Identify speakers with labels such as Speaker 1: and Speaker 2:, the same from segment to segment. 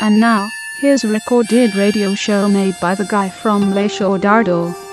Speaker 1: And now, here's a recorded radio show made by the guy from Le Show Dardo.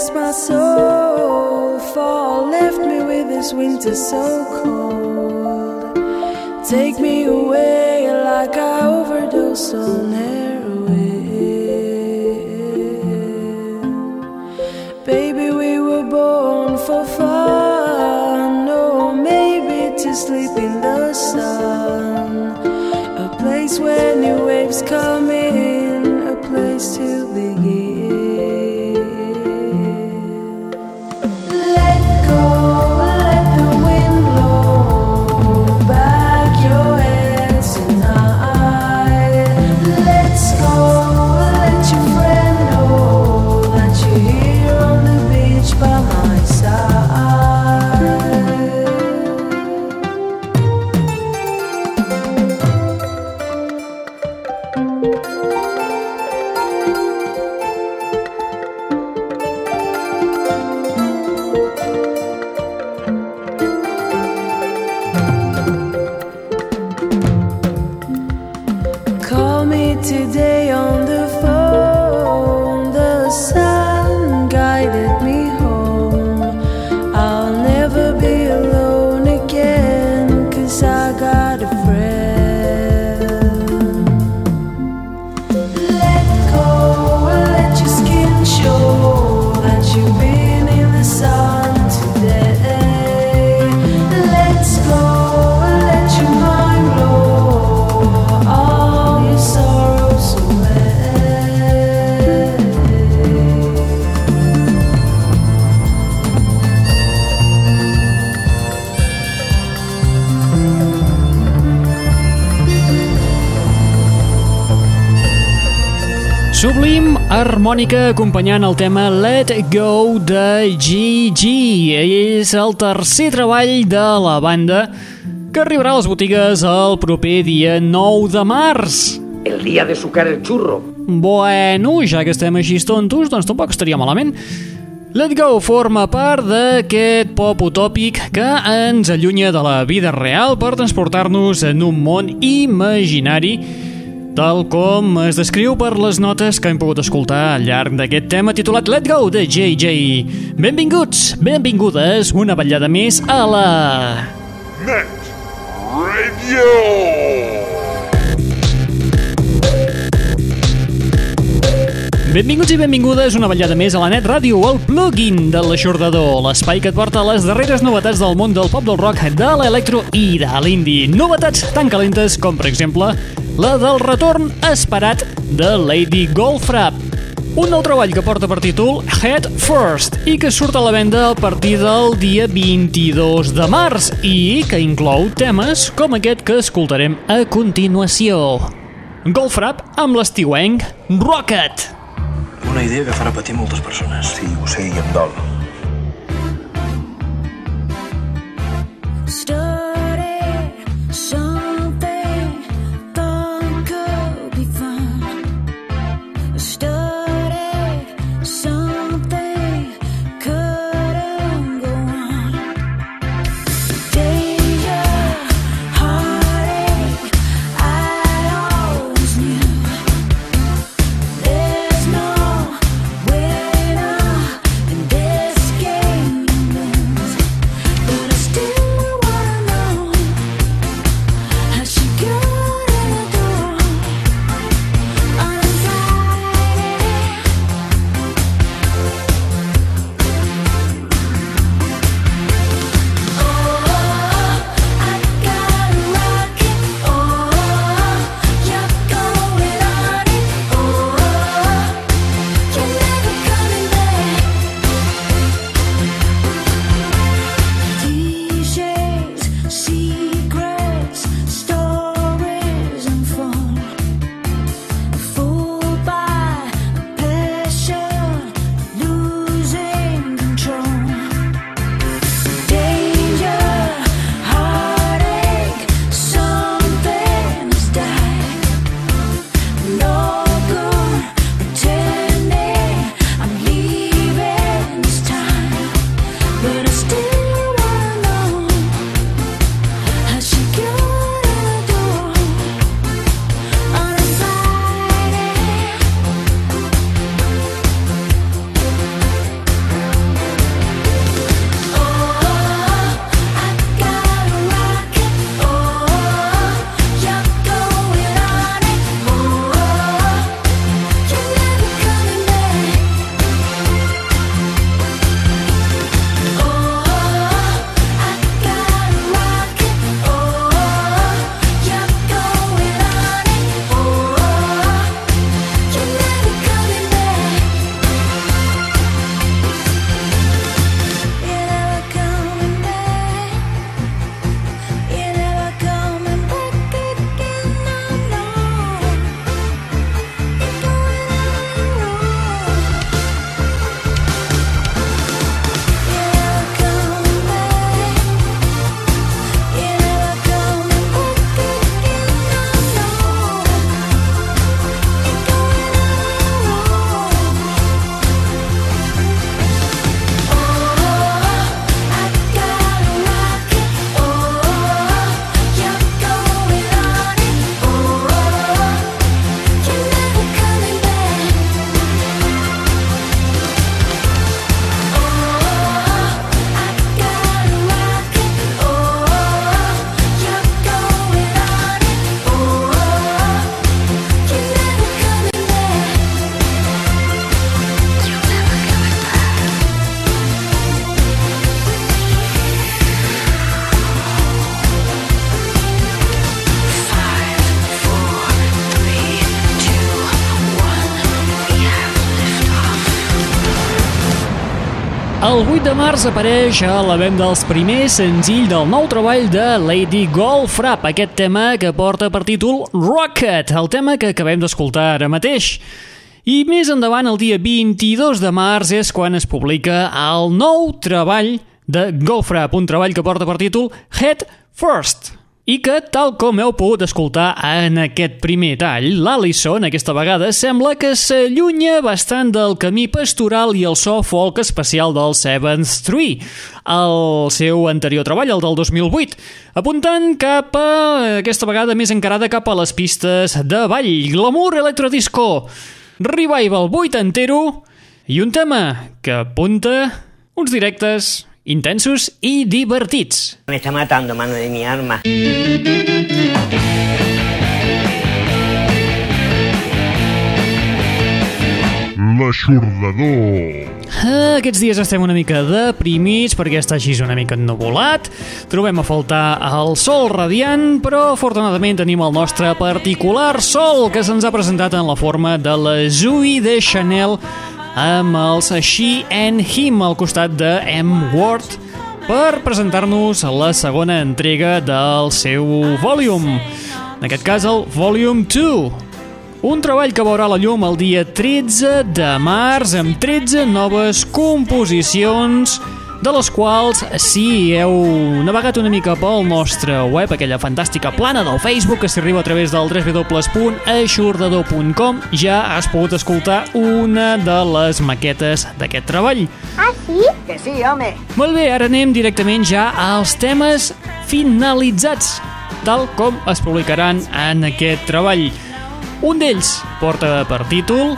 Speaker 2: Left my soul. Fall left me with this winter so cold. Take me away like I overdosed on heroin. Baby, we were born for fun. Or maybe to sleep in the sun. A place where new waves come in,
Speaker 3: Sublim harmònica acompanyant el tema Let Go de GG. És el tercer treball de la banda que arribarà a les botigues el proper dia 9 de març.
Speaker 4: El día de sucar el churro.
Speaker 3: Bueno, ja que estem així tontos, doncs tampoc estaria malament. Let Go forma part d'aquest pop utòpic que ens allunya de la vida real per transportar-nos en un món imaginari tal com es descriu per les notes que hem pogut escoltar al llarg d'aquest tema titulat Let Go de JJ. Benvinguts, benvingudes una vetllada més a la...
Speaker 5: Net Radio.
Speaker 3: Benvinguts i benvingudes una vetllada més a la Net Ràdio, el plugin de l'aixordador, l'espai que et porta les darreres novetats del món del pop del rock, de l'electro i de l'indie. Novetats tan calentes com, per exemple, la del retorn esperat de Lady Goldfrapp. Un nou treball que porta per títol Head First i que surt a la venda a partir del dia 22 de març i que inclou temes com aquest que escoltarem a continuació. Goldfrapp amb l'estiuenc Rocket.
Speaker 6: Una idea que farà patir moltes persones.
Speaker 5: Sí, ho sé i em dol.
Speaker 2: Started
Speaker 3: El 8 de març apareix a la venda els primers senzill del nou treball de Lady Goldfrapp, aquest tema que porta per títol Rocket, el tema que acabem d'escoltar ara mateix. I més endavant, el dia 22 de març, és quan es publica el nou treball de Goldfrapp, un treball que porta per títol Head First i que, tal com heu pogut escoltar en aquest primer tall, l'Alison, aquesta vegada, sembla que s'allunya bastant del camí pastoral i el so folk especial del Seventh Tree, el seu anterior treball, el del 2008, apuntant cap a, aquesta vegada més encarada cap a les pistes de ball, glamour electrodisco, revival vuitantero i un tema que apunta uns directes intensos i divertits.
Speaker 7: Me está matando, mano de mi arma.
Speaker 5: L'aixordador.
Speaker 3: Ah, Aquests dies estem una mica deprimits perquè està així una mica ennuvolat. Trobem a faltar el sol radiant, però afortunadament tenim el nostre particular sol que se'ns ha presentat en la forma de la Zooey de Chanel amb els She and Him al costat de M. Ward per presentar-nos la segona entrega del seu Volume. En aquest cas, el Volume 2. Un treball que veurà la llum el dia 13 de març amb 13 noves composicions de les quals, si heu navegat una mica pel nostre web, aquella fantàstica plana del Facebook que s'arriba a través del www.aixordador.com, ja has pogut escoltar una de les maquetes d'aquest treball.
Speaker 7: Que sí, home.
Speaker 3: Molt bé, ara anem directament ja als temes finalitzats, tal com es publicaran en aquest treball. Un d'ells porta per títol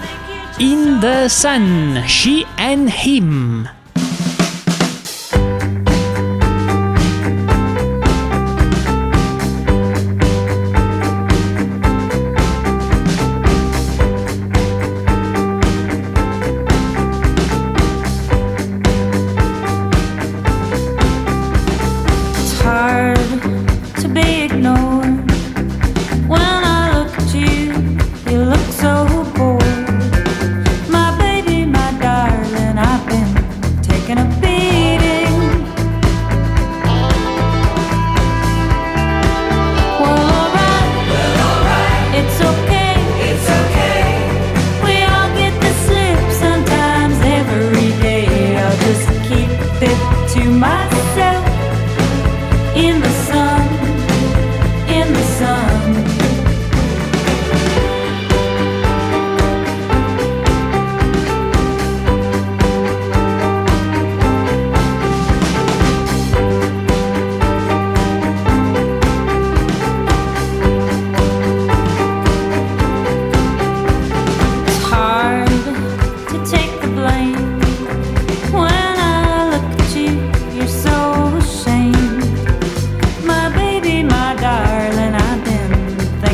Speaker 3: In the Sun, She and Him.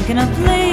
Speaker 2: Can I
Speaker 4: play?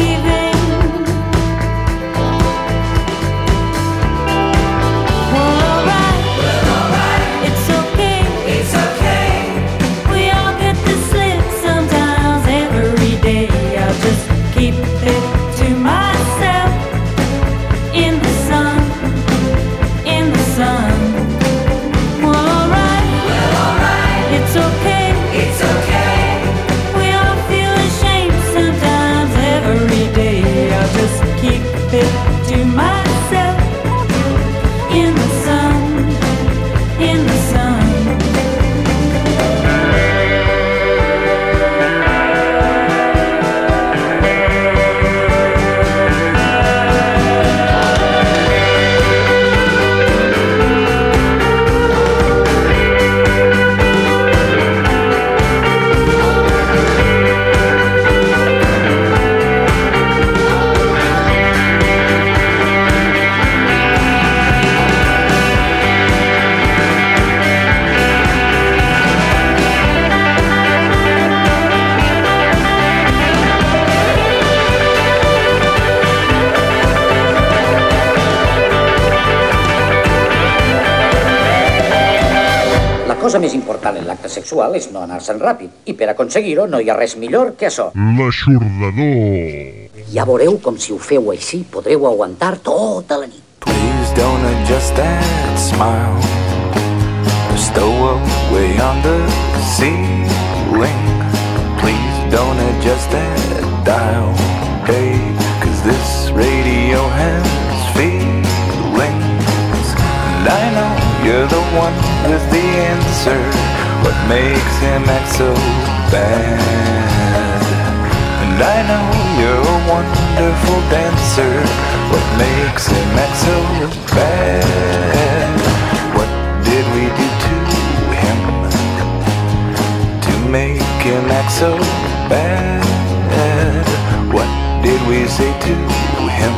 Speaker 4: Sexual és no anar-se'n ràpid. I per aconseguir-ho no hi ha res millor que això.
Speaker 5: L'aixordador.
Speaker 4: Ja veureu com si ho feu així podreu aguantar tota la nit.
Speaker 8: Please don't adjust that smile. ceiling. Please don't adjust that dial, hey, cause this radio has feelings. And I know you're the one with the answer. What makes him act so bad? And I know you're a wonderful dancer. What makes him act so bad? What did we do to him to make him act so bad? What did we say to him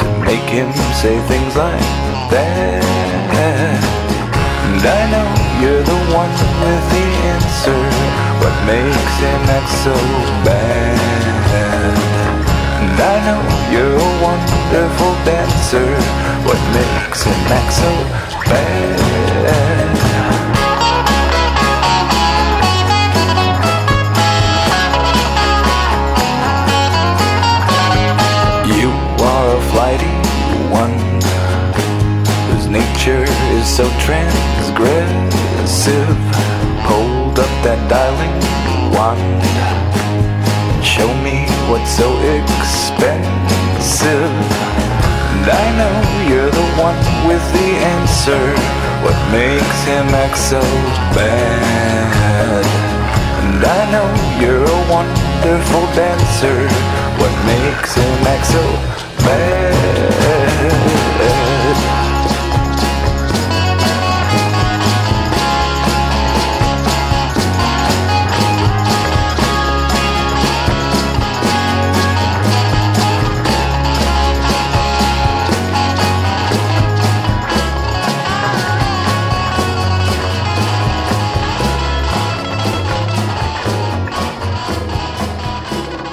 Speaker 8: to make him say things like that? And I know you're the one with the answer. What makes him act so bad? And I know you're a wonderful dancer. What makes him act so bad? So transgressive. Hold up that dialing wand. Show me what's so expensive. And I know you're the one with the answer. What makes him act so bad? And I know you're a wonderful dancer. What makes him act so bad?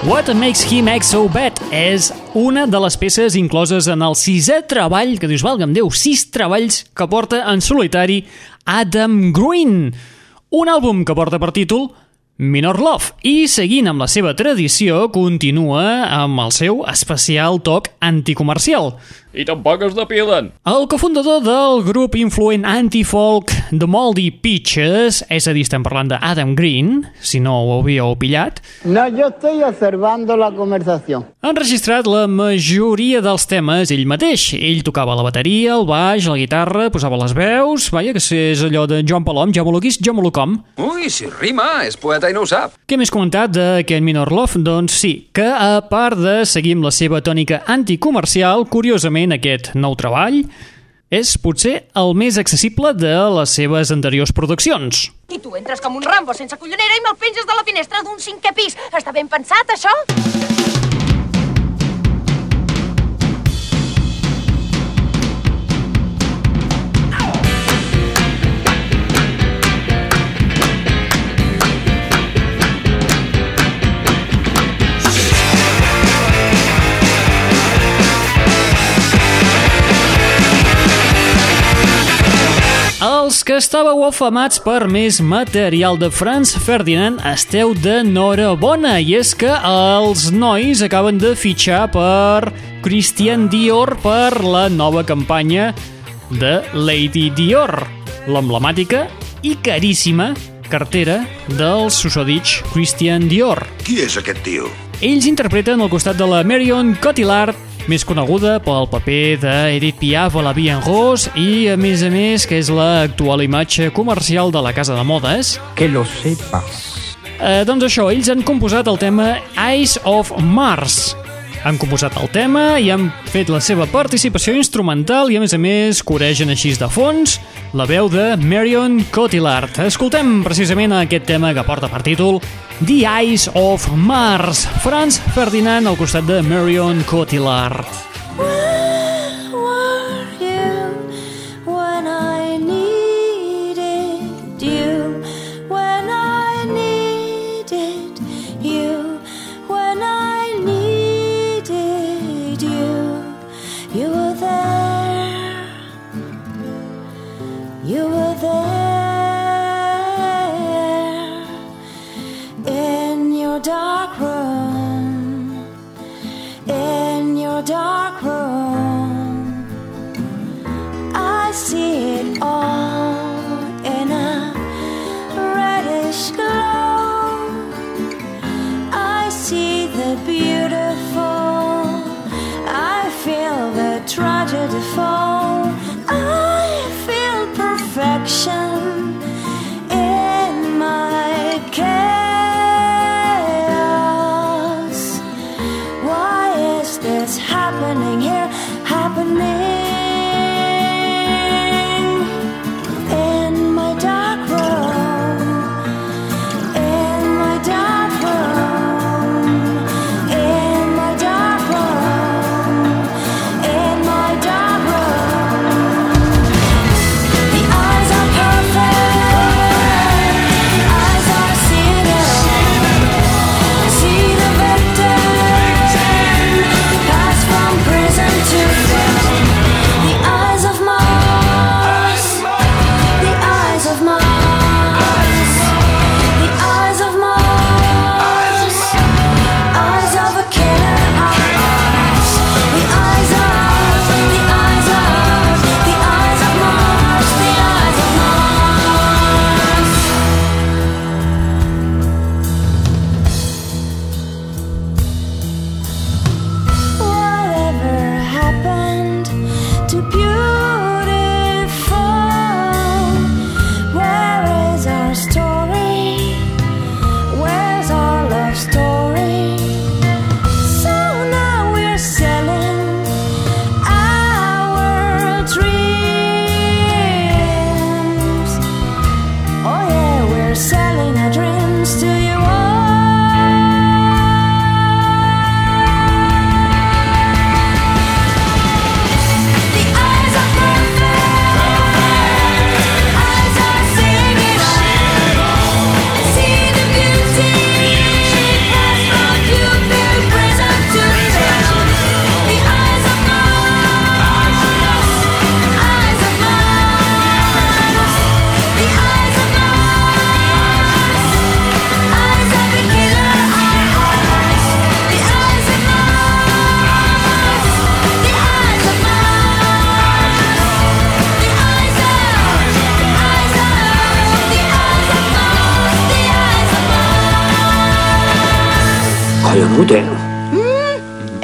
Speaker 3: What Makes Him Act So Bad és una de les peces incloses en el sisè treball, que dius, valga'm Déu, sis treballs que porta en solitari Adam Green. Un àlbum que porta per títol Minor Love. I seguint amb la seva tradició, continua amb el seu especial toc anticomercial.
Speaker 9: I tampoc es depilen.
Speaker 3: El cofundador del grup influent anti-folk The Moldy Peaches, és a dir, estem parlant d'Adam Green, si no ho havíeu pillat,
Speaker 10: No, yo estoy observando la conversación.
Speaker 3: ha enregistrat la majoria dels temes ell mateix. Ell tocava la bateria, el baix, la guitarra, posava les veus... Vaja, que és allò de Joan Palom, ja me lo quis, jo me lo com.
Speaker 9: Ui, si rima, és poeta i no ho sap.
Speaker 3: Què més comentat d'aquest Minor Love? Doncs sí, que a part de seguir amb la seva tònica anticomercial, curiosament aquest nou treball és potser el més accessible de les seves anteriors produccions.
Speaker 11: I tu entres com un rambo sense collonera i me'l penges de la finestra d'un cinquè pis. Està ben pensat, això?
Speaker 3: Els que estàveu afamats per més material de Franz Ferdinand esteu d'enhorabona i és que els nois acaben de fitxar per Christian Dior per la nova campanya de Lady Dior, l'emblemàtica i caríssima cartera del susodich Christian Dior.
Speaker 5: Qui és aquest tio?
Speaker 3: Ells interpreten al costat de la Marion Cotillard, més coneguda pel paper d'Edith Piaf a la Vie en Rose i, a més a més, que és l'actual imatge comercial de la casa de modes.
Speaker 10: Que lo sepas.
Speaker 3: Eh, doncs això, ells han composat el tema Eyes of Mars. Han composat el tema i han fet la seva participació instrumental i, a més a més, coregen així de fons la veu de Marion Cotillard. Escoltem precisament aquest tema que porta per títol The Eyes of Mars. Franz Ferdinand al costat de Marion Cotillard.
Speaker 2: Where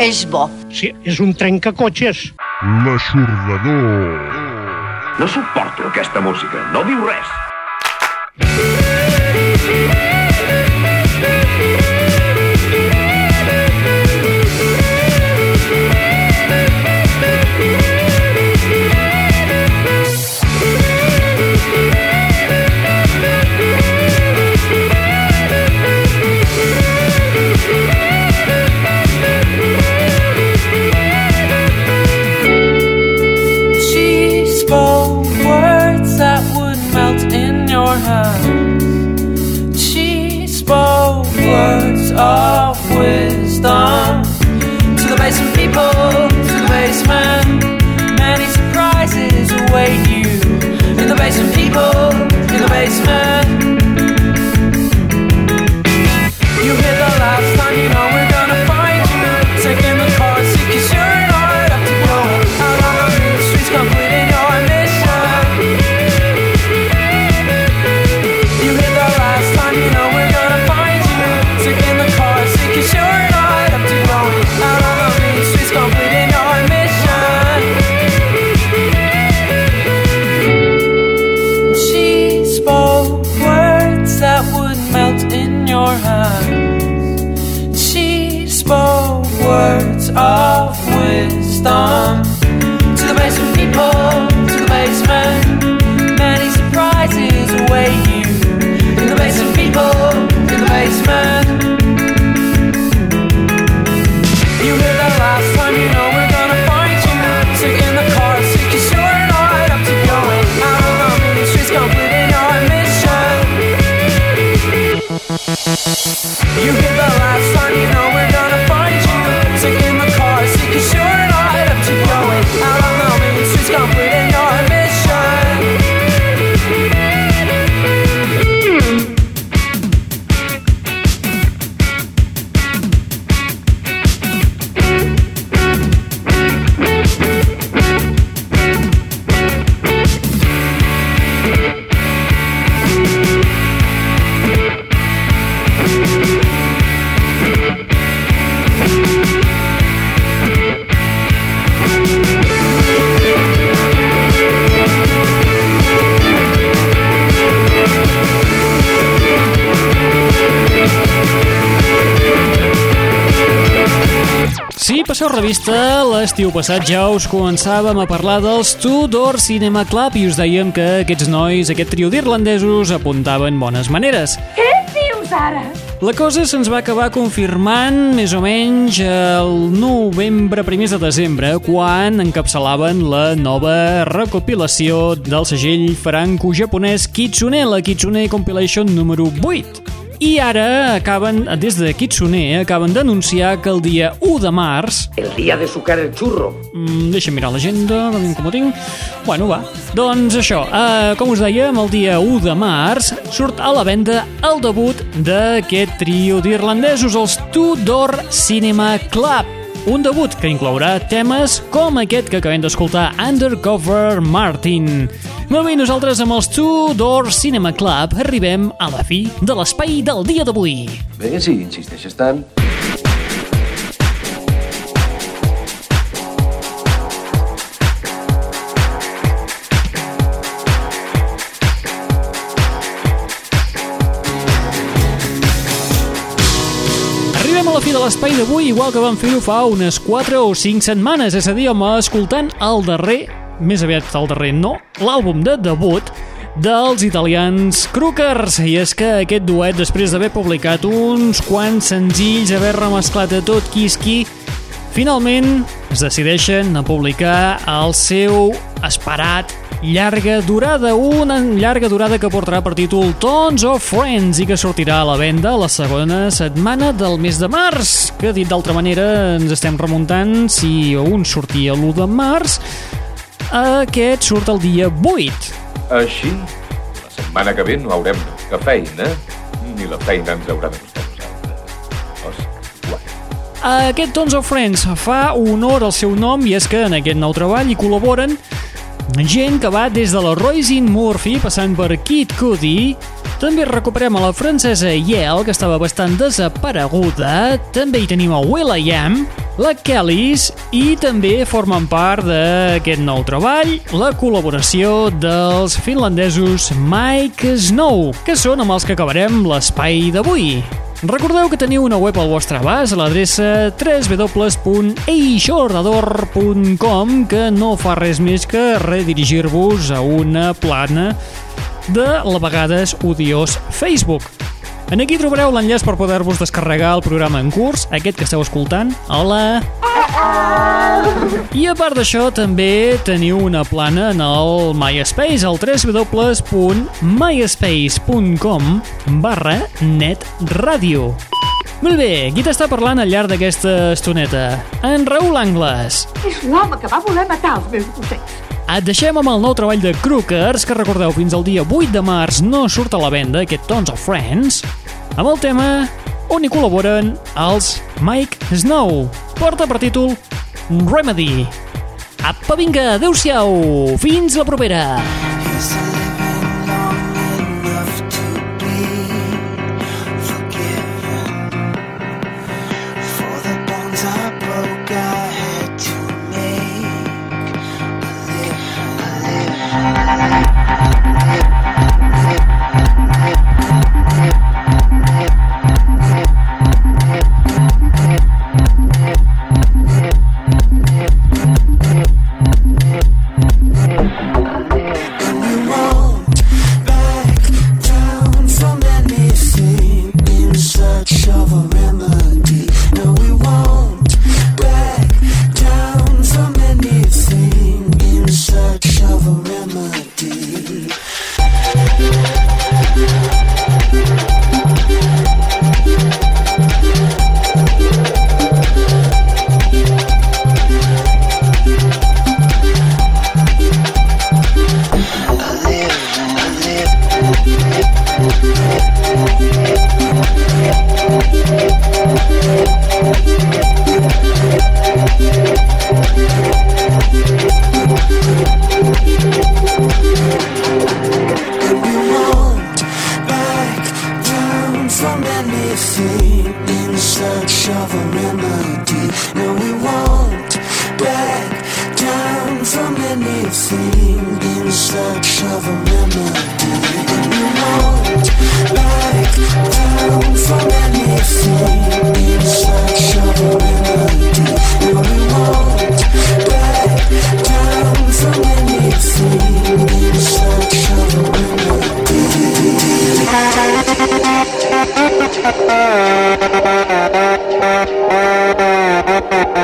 Speaker 11: és bo.
Speaker 10: Sí, és un trencacotxes.
Speaker 5: L'aixordador.
Speaker 12: No suporto aquesta música, no diu res.
Speaker 13: You
Speaker 3: revista, l'estiu passat ja us començàvem a parlar dels Tudor Cinema Club i us dèiem que aquests nois, aquest trio d'irlandesos, apuntaven bones maneres.
Speaker 11: Què dius ara?
Speaker 3: La cosa se'ns va acabar confirmant més o menys el novembre, primers de desembre, quan encapçalaven la nova recopilació del segell franco-japonès Kitsune, la Kitsune Compilation número 8. I ara acaben, des de Kitsune, acaben d'anunciar que el dia 1 de març...
Speaker 14: El dia de sucar el xurro.
Speaker 3: Mm, deixa'm mirar l'agenda, com, com ho tinc. Bueno, va. Doncs això, eh, com us dèiem, el dia 1 de març surt a la venda el debut d'aquest trio d'irlandesos, els Tudor Cinema Club. Un debut que inclourà temes com aquest que acabem d'escoltar, Undercover Martin. Molt bé, nosaltres amb els Tudor Cinema Club arribem a la fi de l'espai del dia d'avui.
Speaker 15: Bé, si insisteixes tant.
Speaker 3: Fi de l'espai d'avui, igual que vam fer-ho fa unes 4 o 5 setmanes, és a dir, home, escoltant el darrer, més aviat el darrer no, l'àlbum de debut dels italians Crookers. I és que aquest duet, després d'haver publicat uns quants senzills, haver remesclat a tot qui és qui, finalment es decideixen a publicar el seu esperat llarga durada, una llarga durada que portarà per títol Tons of Friends i que sortirà a la venda la segona setmana del mes de març, que dit d'altra manera ens estem remuntant si un sortia l'1 de març, aquest surt el dia 8.
Speaker 16: Així, la setmana que ve no haurem que feina, ni la feina ens haurà de costar
Speaker 3: Aquest Tons of Friends fa honor al seu nom i és que en aquest nou treball hi col·laboren gent que va des de la Roisin Murphy passant per Kid Cudi també recuperem a la francesa Yale, que estava bastant desapareguda. També hi tenim a Will.i.am, la Kellys i també formen part d'aquest nou treball la col·laboració dels finlandesos Mike Snow, que són amb els que acabarem l'espai d'avui. Recordeu que teniu una web al vostre abast a l'adreça www.eixordador.com que no fa res més que redirigir-vos a una plana de la vegades odiós Facebook. En aquí trobareu l'enllaç per poder-vos descarregar el programa en curs, aquest que esteu escoltant, a la... I a part d'això, també teniu una plana en el MySpace, al www.myspace.com barra netradio. Molt bé, qui t'està parlant al llarg d'aquesta estoneta? En Raül Angles.
Speaker 11: És l'home que va voler matar els meus ossets.
Speaker 3: Et deixem amb el nou treball de Crookers, que recordeu fins al dia 8 de març no surt a la venda, aquest Tons of Friends, amb el tema on hi col·laboren els Mike Snow. Porta per títol Remedy. Apa, vinga, adeu-siau, fins la propera.
Speaker 17: You
Speaker 13: from anything in search of a remedy. No, we won't back down from anything in search of a remedy. And we won't back down from anything in search of a remedy.
Speaker 17: Thank you.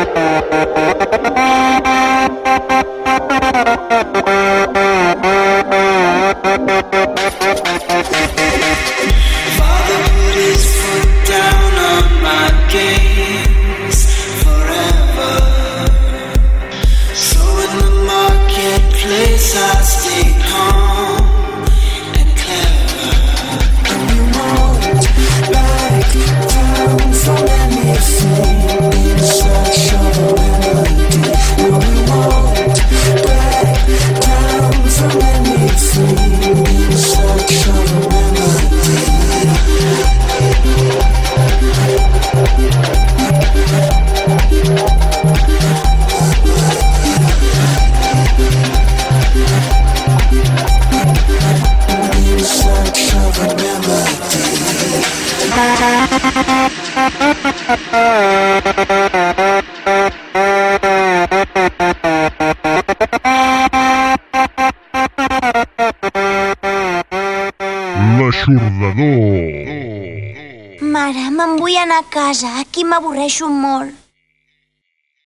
Speaker 17: M'avorreixo molt.